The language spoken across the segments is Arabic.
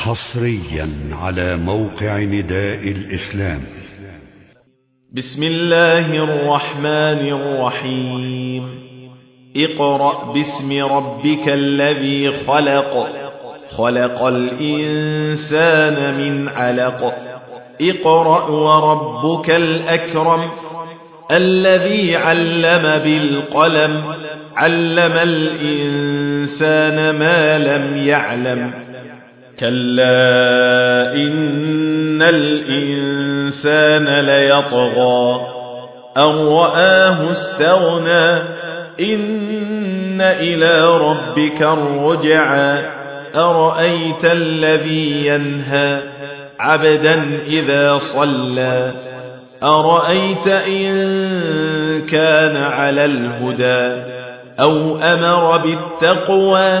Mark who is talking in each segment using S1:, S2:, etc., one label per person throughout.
S1: حصريا على موقع نداء الإسلام.
S2: بسم الله الرحمن الرحيم. اقرأ باسم ربك الذي خلق. خلق الإنسان من علق. اقرأ وربك الأكرم الذي علم بالقلم. علم الإنسان ما لم يعلم. كلا إن الإنسان ليطغى أن رآه استغنى إن إلى ربك الرجعى أرأيت الذي ينهى عبدا إذا صلى أرأيت إن كان على الهدى أو أمر بالتقوى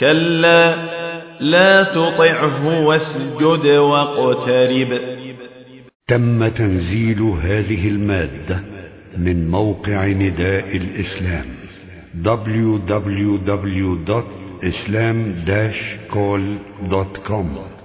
S2: كلا لا تطعه واسجد واقترب.
S1: تم تنزيل هذه المادة من موقع نداء الإسلام www.islam-call.com